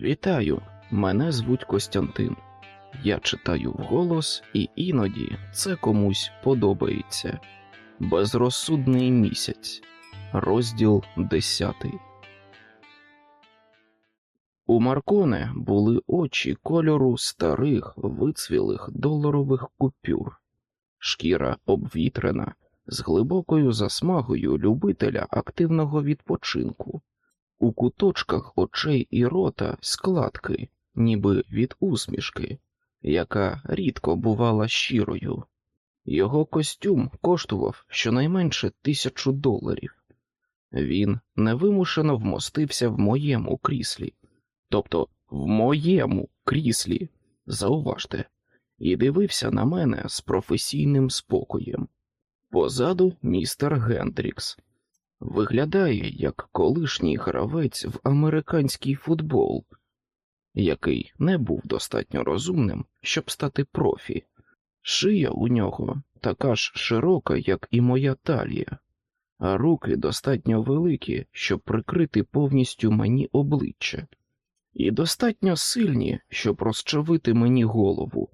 Вітаю, мене звуть Костянтин. Я читаю вголос, і іноді це комусь подобається. Безрозсудний місяць, розділ 10. У Марконе були очі кольору старих вицвілих доларових купюр, шкіра обвітрена з глибокою засмагою любителя активного відпочинку. У куточках очей і рота складки, ніби від усмішки, яка рідко бувала щирою. Його костюм коштував щонайменше тисячу доларів. Він невимушено вмостився в моєму кріслі, тобто в моєму кріслі, зауважте, і дивився на мене з професійним спокоєм. Позаду містер Гендрікс. Виглядає як колишній гравець в американський футбол, який не був достатньо розумним, щоб стати профі. Шия у нього така ж широка, як і моя талія, а руки достатньо великі, щоб прикрити повністю мені обличчя, і достатньо сильні, щоб розчавити мені голову.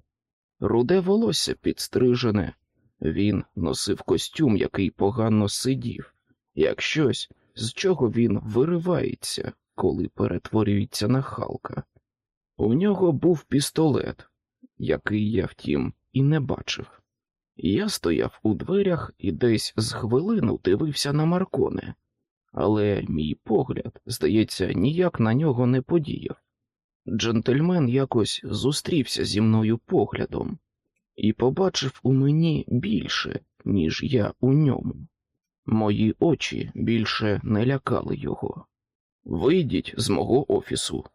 Руде волосся підстрижене, він носив костюм, який погано сидів, як щось, з чого він виривається, коли перетворюється на Халка. У нього був пістолет, який я, втім, і не бачив. Я стояв у дверях і десь з хвилину дивився на Марконе, але мій погляд, здається, ніяк на нього не подіяв. Джентльмен якось зустрівся зі мною поглядом і побачив у мені більше, ніж я у ньому. Мої очі більше не лякали його. Вийдіть з мого офісу,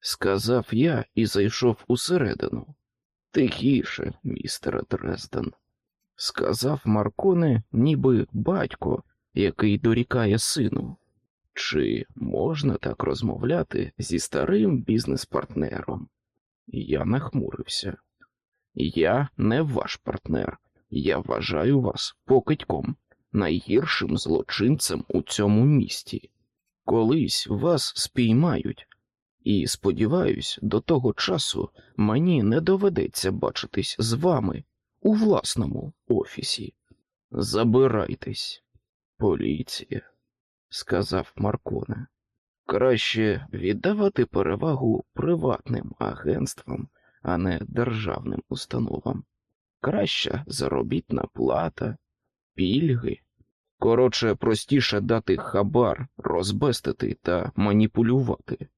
сказав я і зайшов усередину. Тихіше, містере Дрезден, сказав Марконе, ніби батько, який дорікає сину. Чи можна так розмовляти зі старим бізнес-партнером? Я нахмурився. Я не ваш партнер. Я вважаю вас покидьком, найгіршим злочинцем у цьому місті. Колись вас спіймають, і, сподіваюсь, до того часу мені не доведеться бачитись з вами у власному офісі. Забирайтесь, поліція, сказав Марконе. Краще віддавати перевагу приватним агентствам, а не державним установам. Краща заробітна плата, пільги. Коротше, простіше дати хабар, розбестити та маніпулювати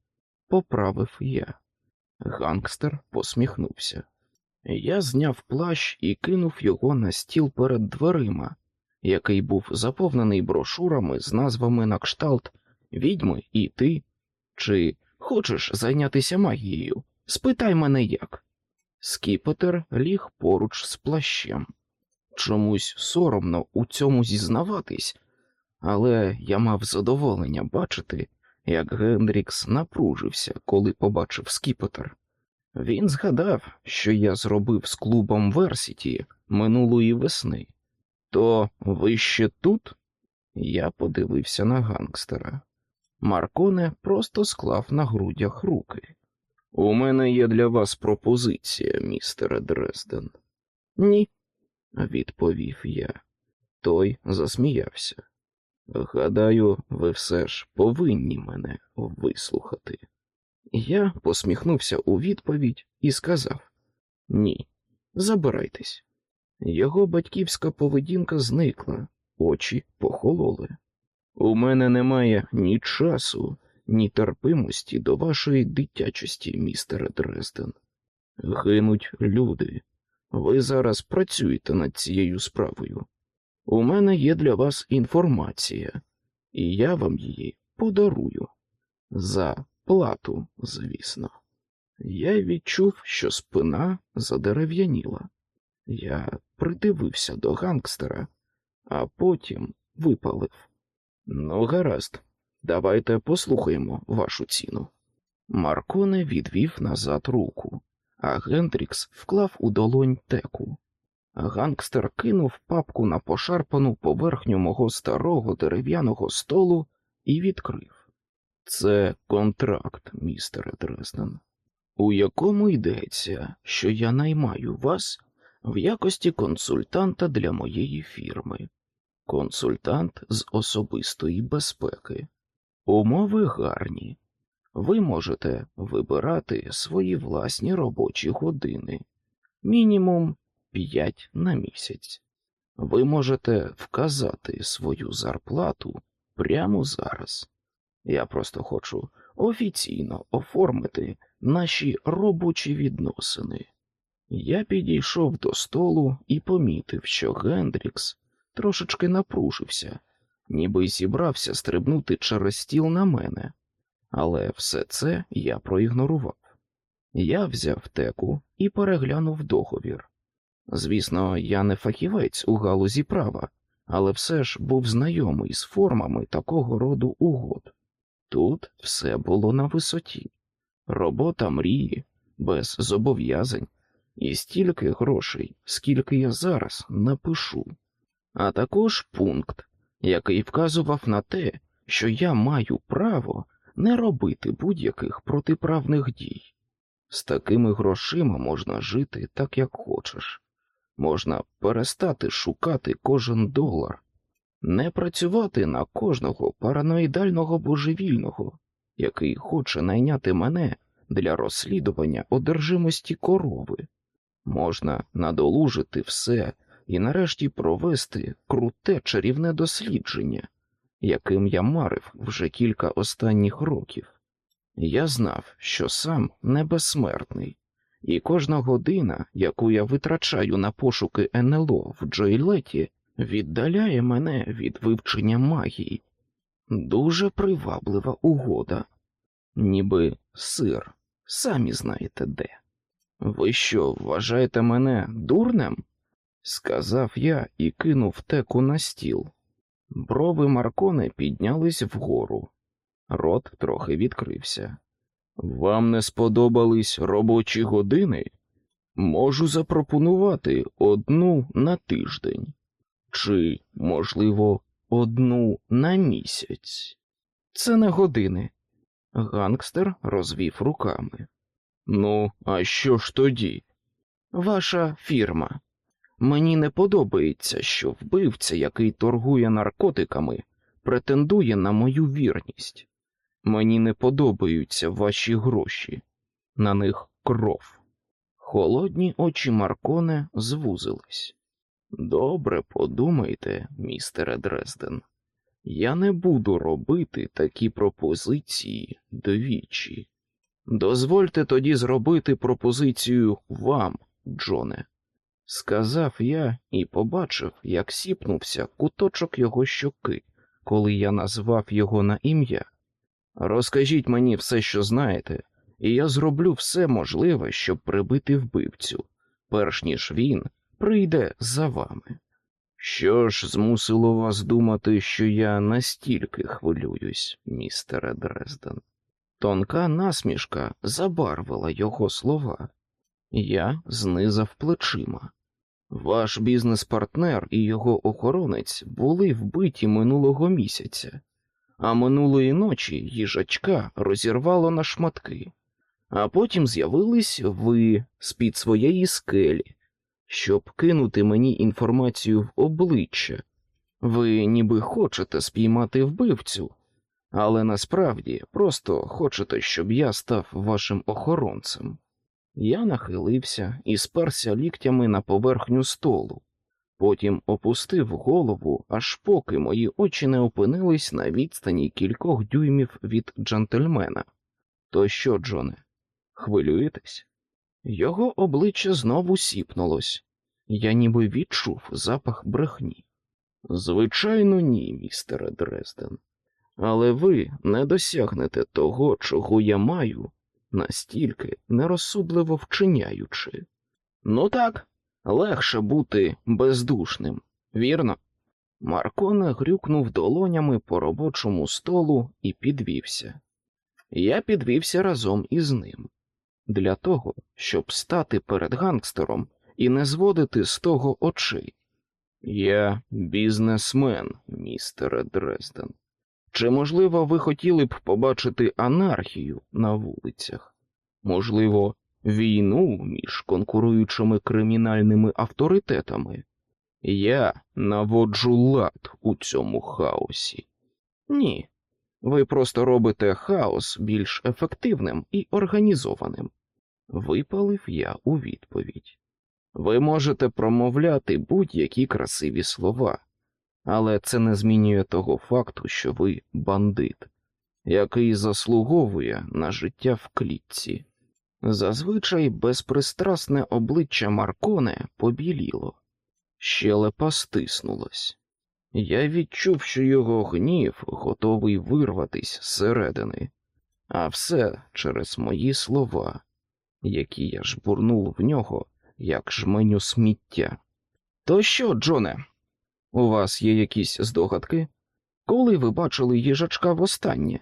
поправив я. Гангстер посміхнувся. Я зняв плащ і кинув його на стіл перед дверима, який був заповнений брошурами з назвами на кшталт Відьми і ти. Чи хочеш зайнятися магією? Спитай мене як. Скіпетер ліг поруч з плащем. Чомусь соромно у цьому зізнаватись, але я мав задоволення бачити, як Гендрікс напружився, коли побачив скіпетр. Він згадав, що я зробив з клубом Версіті минулої весни. То ви ще тут? Я подивився на гангстера. Марконе просто склав на грудях руки. У мене є для вас пропозиція, містере Дрезден. Ні, відповів я. Той засміявся. Гадаю, ви все ж повинні мене вислухати. Я посміхнувся у відповідь і сказав ні, забирайтесь. Його батьківська поведінка зникла, очі похололи. У мене немає ні часу, ні терпимості до вашої дитячості, містере Дрезден. Гинуть люди. Ви зараз працюєте над цією справою. У мене є для вас інформація, і я вам її подарую. За плату, звісно. Я відчув, що спина задерев'яніла. Я придивився до гангстера, а потім випалив. Ну, гаразд, давайте послухаємо вашу ціну. Марконе відвів назад руку, а Гендрікс вклав у долонь теку. Гангстер кинув папку на пошарпану поверхню мого старого дерев'яного столу і відкрив. Це контракт, містере Дрезден, у якому йдеться, що я наймаю вас в якості консультанта для моєї фірми, консультант з особистої безпеки. Умови гарні. Ви можете вибирати свої власні робочі години, мінімум 5 на місяць. Ви можете вказати свою зарплату прямо зараз. Я просто хочу офіційно оформити наші робочі відносини. Я підійшов до столу і помітив, що Гендрікс трошечки напружився, ніби зібрався стрибнути через стіл на мене, але все це я проігнорував. Я взяв теку і переглянув договір. Звісно, я не фахівець у галузі права, але все ж був знайомий з формами такого роду угод. Тут все було на висоті, робота мрії, без зобов'язань, і стільки грошей, скільки я зараз напишу, а також пункт, який вказував на те, що я маю право не робити будь-яких протиправних дій. З такими грошима можна жити так, як хочеш, можна перестати шукати кожен долар, не працювати на кожного параноїдального божевільного, який хоче найняти мене для розслідування одержимості корови. Можна надолужити все і нарешті провести круте чарівне дослідження, яким я марив вже кілька останніх років. Я знав, що сам не безсмертний, і кожна година, яку я витрачаю на пошуки НЛО в Джойлеті, віддаляє мене від вивчення магії. Дуже приваблива угода, ніби сир, самі знаєте де. Ви що, вважаєте мене дурнем? сказав я і кинув теку на стіл. Брови Маркони піднялись вгору, рот трохи відкрився. Вам не сподобались робочі години? Можу запропонувати одну на тиждень, чи, можливо, одну на місяць. Це не години. Гангстер розвів руками. Ну, а що ж тоді? Ваша фірма. Мені не подобається, що вбивця, який торгує наркотиками, претендує на мою вірність. Мені не подобаються ваші гроші, на них кров. Холодні очі Марконе звузились. Добре подумайте, містере Дрезден. Я не буду робити такі пропозиції двічі. Дозвольте тоді зробити пропозицію вам, Джоне, сказав я і побачив, як сіпнувся куточок його щоки, коли я назвав його на ім'я. Розкажіть мені все, що знаєте, і я зроблю все можливе, щоб прибити вбивцю, перш ніж він прийде за вами. Що ж змусило вас думати, що я настільки хвилююсь, містере Дрезден? Тонка насмішка забарвила його слова. Я знизав плечима. Ваш бізнес-партнер і його охоронець були вбиті минулого місяця, а минулої ночі їжачка розірвало на шматки, а потім з'явились ви з-під своєї скелі, щоб кинути мені інформацію в обличчя. Ви ніби хочете спіймати вбивцю, але насправді просто хочете, щоб я став вашим охоронцем. Я нахилився і сперся ліктями на поверхню столу, потім опустив голову, аж поки мої очі не опинились на відстані кількох дюймів від джентльмена. То що, Джоне, хвилюєтесь? Його обличчя знову сіпнулось, я ніби відчув запах брехні. Звичайно, ні, містере Дрезден, але ви не досягнете того, чого я маю, настільки нерозсудливо вчиняючи. Ну так, легше бути бездушним, вірно? Марконе грюкнув долонями по робочому столу і підвівся. Я підвівся разом із ним для того, щоб стати перед гангстером і не зводити з того очей. Я бізнесмен, містере Дрезден. Чи, можливо, ви хотіли б побачити анархію на вулицях? Можливо, війну між конкуруючими кримінальними авторитетами? Я наводжу лад у цьому хаосі. Ні, ви просто робите хаос більш ефективним і організованим. Випалив я у відповідь. Ви можете промовляти будь-які красиві слова, але це не змінює того факту, що ви бандит, який заслуговує на життя в клітці. Зазвичай безпристрасне обличчя Марконе побіліло, щелепа стиснулась. Я відчув, що його гнів готовий вирватись зсередини, а все через мої слова, які я жбурнув в нього, як жменю сміття. То що, Джоне, у вас є якісь здогадки? Коли ви бачили їжачка востаннє?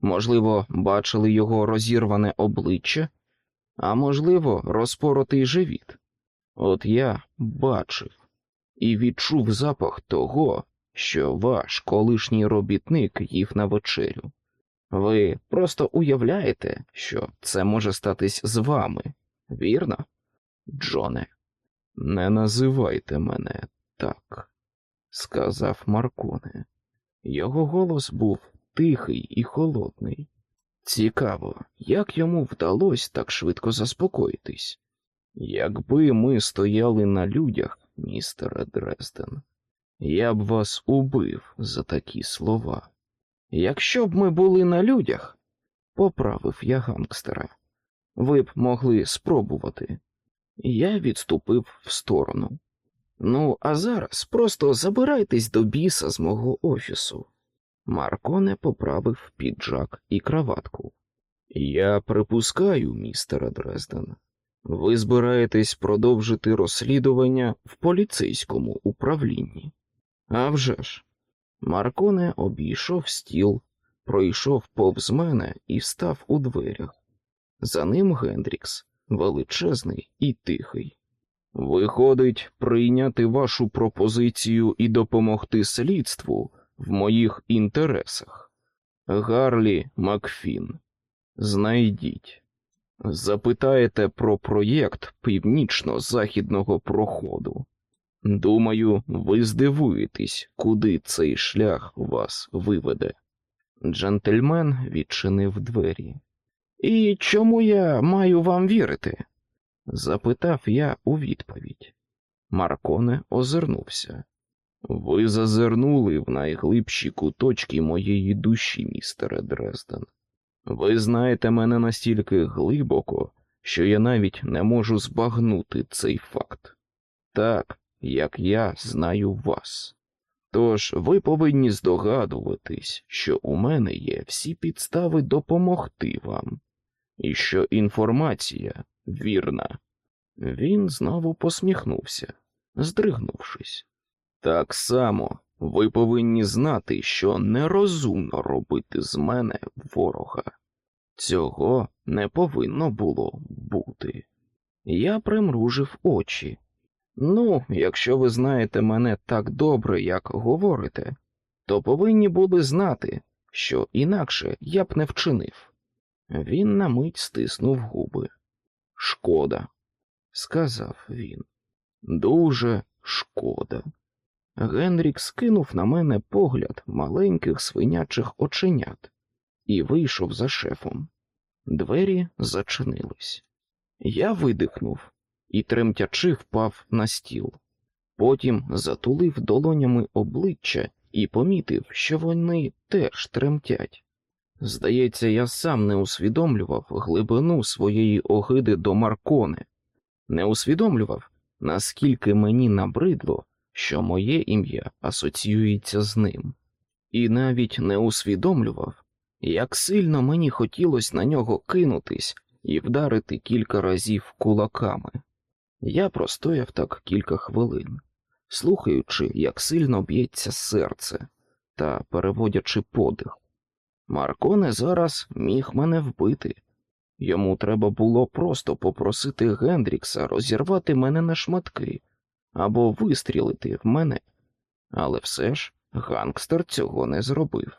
Можливо, бачили його розірване обличчя, а можливо, розпоротий живіт. От я бачив і відчув запах того, що ваш колишній робітник їв на вечерю. Ви просто уявляєте, що це може статись з вами, вірно? Джоне, не називайте мене так, сказав Марконе. Його голос був тихий і холодний. Цікаво, як йому вдалося так швидко заспокоїтись. Якби ми стояли на людях, містере Дрезден, я б вас убив за такі слова. Якщо б ми були на людях, поправив я гангстера, ви б могли спробувати. Я відступив в сторону. Ну, а зараз просто забирайтесь до біса з мого офісу. Марконе поправив піджак і краватку. Я припускаю, містере Дрезден, ви збираєтесь продовжити розслідування в поліцейському управлінні. А вже ж. Марконе обійшов стіл, пройшов повз мене і став у дверях. За ним Гендрікс, величезний і тихий. Виходить, прийняти вашу пропозицію і допомогти слідству в моїх інтересах. Гарлі Макфін, знайдіть. Запитаєте про проєкт північно-західного проходу. Думаю, ви здивуєтесь, куди цей шлях вас виведе. Джентльмен відчинив двері. І чому я маю вам вірити? Запитав я у відповідь. Марконе озирнувся. Ви зазирнули в найглибші куточки моєї душі, містере Дрезден. Ви знаєте мене настільки глибоко, що я навіть не можу збагнути цей факт. Так, як я знаю вас. Тож ви повинні здогадуватись, що у мене є всі підстави допомогти вам, і що інформація вірна. Він знову посміхнувся, здригнувшись. Так само ви повинні знати, що нерозумно робити з мене ворога. Цього не повинно було бути. Я примружив очі. Ну, якщо ви знаєте мене так добре, як говорите, то повинні були знати, що інакше я б не вчинив. Він на мить стиснув губи. Шкода, сказав він. Дуже шкода. Генрік скинув на мене погляд маленьких свинячих оченят і вийшов за шефом. Двері зачинились. Я видихнув і тремтячи впав на стіл. Потім затулив долонями обличчя і помітив, що вони теж тремтять. Здається, я сам не усвідомлював глибину своєї огиди до Маркони, не усвідомлював, наскільки мені набридло, що моє ім'я асоціюється з ним, і навіть не усвідомлював, як сильно мені хотілося на нього кинутись і вдарити кілька разів кулаками. Я простояв так кілька хвилин, слухаючи, як сильно б'ється серце та переводячи подих. Марконе зараз міг мене вбити. Йому треба було просто попросити Гендрікса розірвати мене на шматки або вистрілити в мене, але все ж гангстер цього не зробив.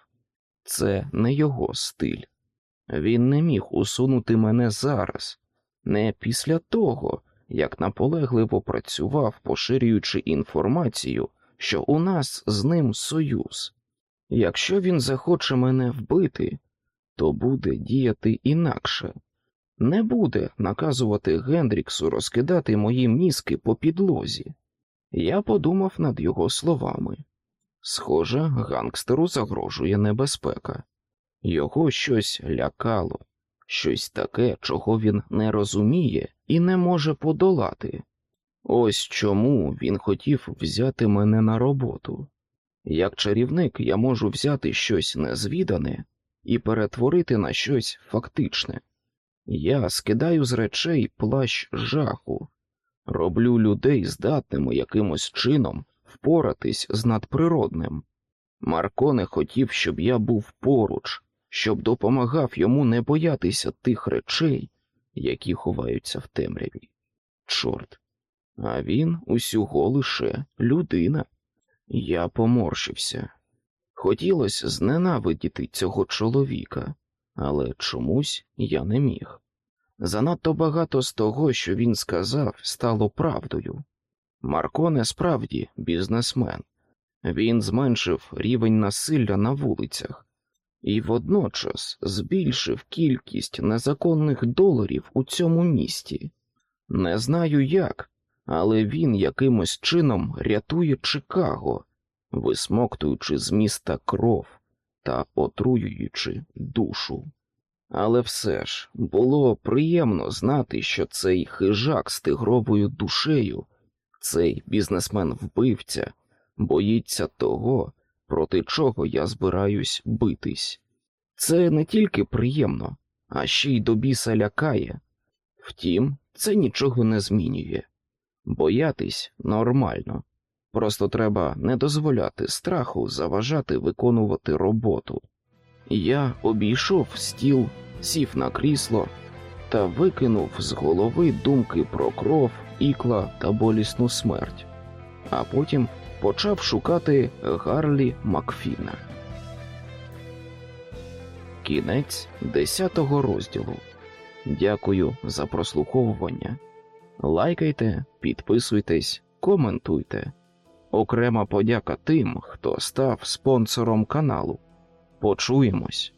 Це не його стиль. Він не міг усунути мене зараз, не після того, як наполегливо працював, поширюючи інформацію, що у нас з ним союз. Якщо він захоче мене вбити, то буде діяти інакше, не буде наказувати Гендріксу розкидати мої мізки по підлозі. Я подумав над його словами. Схоже, гангстеру загрожує небезпека. Його щось лякало, щось таке, чого він не розуміє і не може подолати. Ось чому він хотів взяти мене на роботу. Як чарівник я можу взяти щось незвідане і перетворити на щось фактичне. Я скидаю з речей плащ жаху, роблю людей здатними якимось чином впоратись з надприродним. Марко не хотів, щоб я був поруч, щоб допомагав йому не боятися тих речей, які ховаються в темряві. Чорт, а він усього лише людина. Я поморщився. Хотілося зненавидіти цього чоловіка, але чомусь я не міг. Занадто багато з того, що він сказав, стало правдою. Марко не справді бізнесмен, він зменшив рівень насилля на вулицях і водночас збільшив кількість незаконних доларів у цьому місті. Не знаю як, але він якимось чином рятує Чикаго, висмоктуючи з міста кров та отруюючи душу. Але все ж було приємно знати, що цей хижак з тигровою душею, цей бізнесмен-вбивця, боїться того, проти чого я збираюсь битись. Це не тільки приємно, а ще й до біса лякає. Втім, це нічого не змінює. Боятись нормально, просто треба не дозволяти страху заважати виконувати роботу. Я обійшов стіл, сів на крісло та викинув з голови думки про кров, ікла та болісну смерть, а потім почав шукати Гарлі Макфіна. Кінець десятого розділу. Дякую за прослуховування. Лайкайте, підписуйтесь, коментуйте. Окрема подяка тим, хто став спонсором каналу. Почуємось.